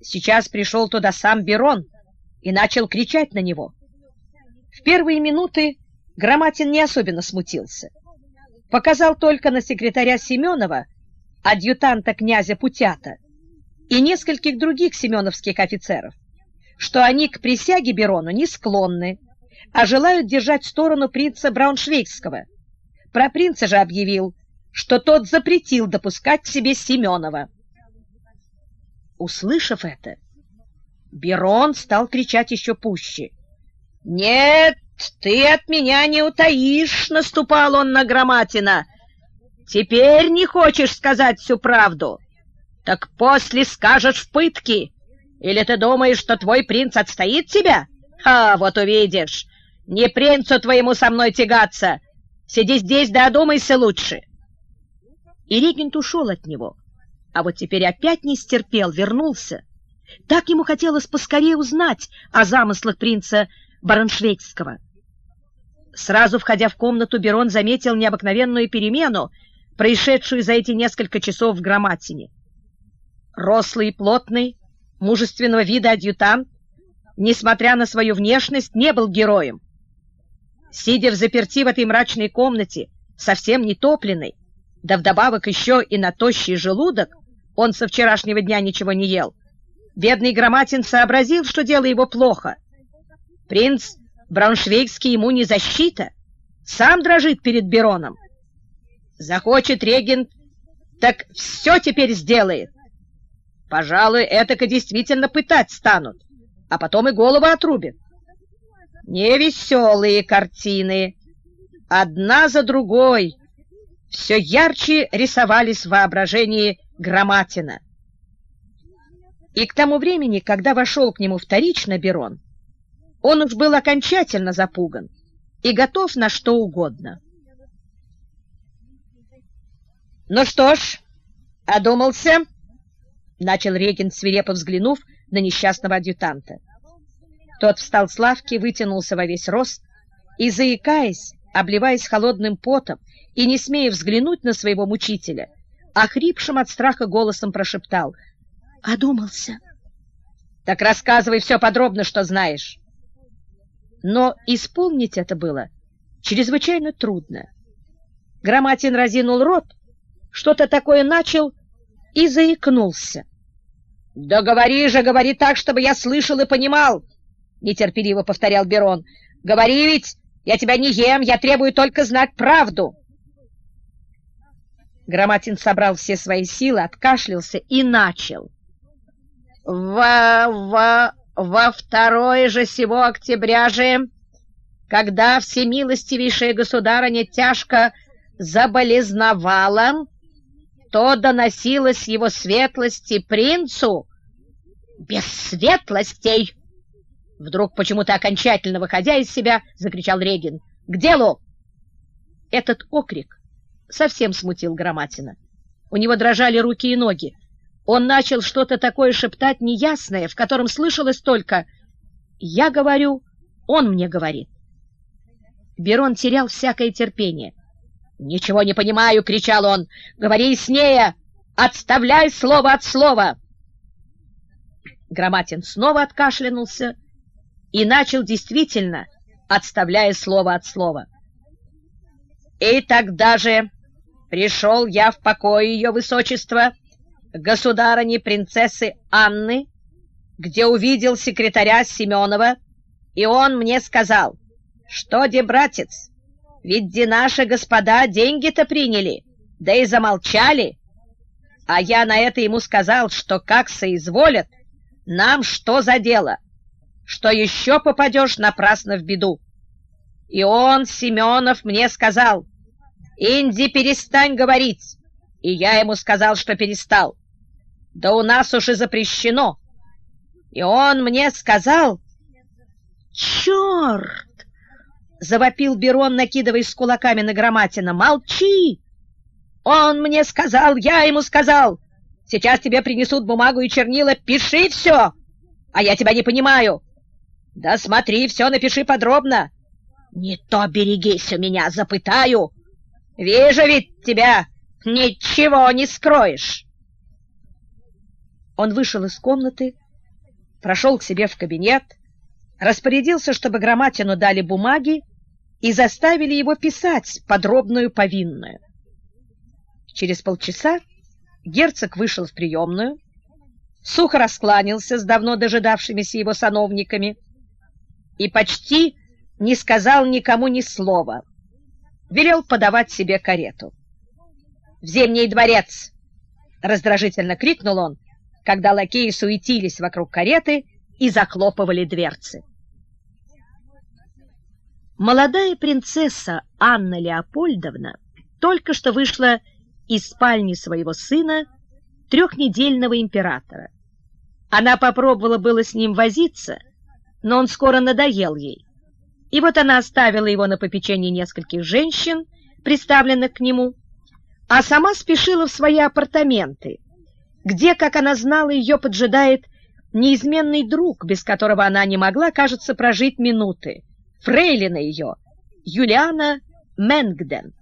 Сейчас пришел туда сам Берон и начал кричать на него. В первые минуты Громатин не особенно смутился. Показал только на секретаря Семенова, адъютанта князя Путята, и нескольких других семеновских офицеров, что они к присяге Берону не склонны, а желают держать сторону принца Брауншвейгского. Про принца же объявил, что тот запретил допускать к себе Семенова. Услышав это, Берон стал кричать еще пуще. «Нет, ты от меня не утаишь!» — наступал он на Громатина. «Теперь не хочешь сказать всю правду? Так после скажешь в пытке. Или ты думаешь, что твой принц отстоит тебя? А, вот увидишь! Не принцу твоему со мной тягаться! Сиди здесь да одумайся лучше!» И регент ушел от него, а вот теперь опять не стерпел, вернулся. Так ему хотелось поскорее узнать о замыслах принца Бараншвейгского. Сразу входя в комнату, Берон заметил необыкновенную перемену, происшедшую за эти несколько часов в Громатине. Рослый и плотный, мужественного вида адъютант, несмотря на свою внешность, не был героем. Сидя в заперти в этой мрачной комнате, совсем не топленной, да вдобавок еще и на тощий желудок, он со вчерашнего дня ничего не ел, бедный Громатин сообразил, что дело его плохо. Принц Брауншвейгский ему не защита, сам дрожит перед Бероном. Захочет регент, так все теперь сделает. Пожалуй, этако действительно пытать станут, а потом и голову отрубят. Невеселые картины, одна за другой, все ярче рисовались в воображении Громатина. И к тому времени, когда вошел к нему вторично Берон, он уж был окончательно запуган и готов на что угодно. «Ну что ж, одумался?» — начал регент, свирепо взглянув на несчастного адъютанта. Тот встал с лавки, вытянулся во весь рост и, заикаясь, обливаясь холодным потом и не смея взглянуть на своего мучителя, охрипшим от страха голосом прошептал «Одумался». «Так рассказывай все подробно, что знаешь». Но исполнить это было чрезвычайно трудно. Громатин разинул рот, что-то такое начал и заикнулся. — Да говори же, говори так, чтобы я слышал и понимал! — нетерпеливо повторял Берон. — Говори ведь, я тебя не ем, я требую только знать правду. Громатин собрал все свои силы, откашлялся и начал. Во, во, второе же сего октября же, когда всемилостивейшая государыня тяжко заболезновала, что доносилось его светлости принцу, без светлостей. Вдруг почему-то окончательно выходя из себя, закричал Регин. К делу! Этот окрик совсем смутил Громатина. У него дрожали руки и ноги. Он начал что-то такое шептать неясное, в котором слышалось только «Я говорю, он мне говорит». Берон терял всякое терпение. «Ничего не понимаю!» — кричал он. «Говори яснее! Отставляй слово от слова!» Громатин снова откашлянулся и начал действительно, отставляя слово от слова. «И тогда же пришел я в покое ее высочества, государыни принцессы Анны, где увидел секретаря Семенова, и он мне сказал, что, де братец, ведь где наши господа деньги-то приняли, да и замолчали. А я на это ему сказал, что как соизволят, нам что за дело, что еще попадешь напрасно в беду. И он, Семенов, мне сказал, «Инди, перестань говорить!» И я ему сказал, что перестал. Да у нас уж и запрещено. И он мне сказал, «Черт!» — завопил Берон, накидываясь кулаками на Громатина. «Молчи! Он мне сказал, я ему сказал. Сейчас тебе принесут бумагу и чернила. Пиши все, а я тебя не понимаю. Да смотри, все напиши подробно. Не то берегись у меня, запытаю. Вижу ведь тебя, ничего не скроешь». Он вышел из комнаты прошел к себе в кабинет, распорядился, чтобы Громатину дали бумаги и заставили его писать подробную повинную. Через полчаса герцог вышел в приемную, сухо раскланялся с давно дожидавшимися его сановниками и почти не сказал никому ни слова, велел подавать себе карету. «В Зимний дворец!» — раздражительно крикнул он, когда лакеи суетились вокруг кареты и захлопывали дверцы. Молодая принцесса Анна Леопольдовна только что вышла из спальни своего сына, трехнедельного императора. Она попробовала было с ним возиться, но он скоро надоел ей. И вот она оставила его на попечении нескольких женщин, приставленных к нему, а сама спешила в свои апартаменты, где, как она знала, ее поджидает неизменный друг, без которого она не могла, кажется, прожить минуты, фрейлина ее, Юлиана Менгден.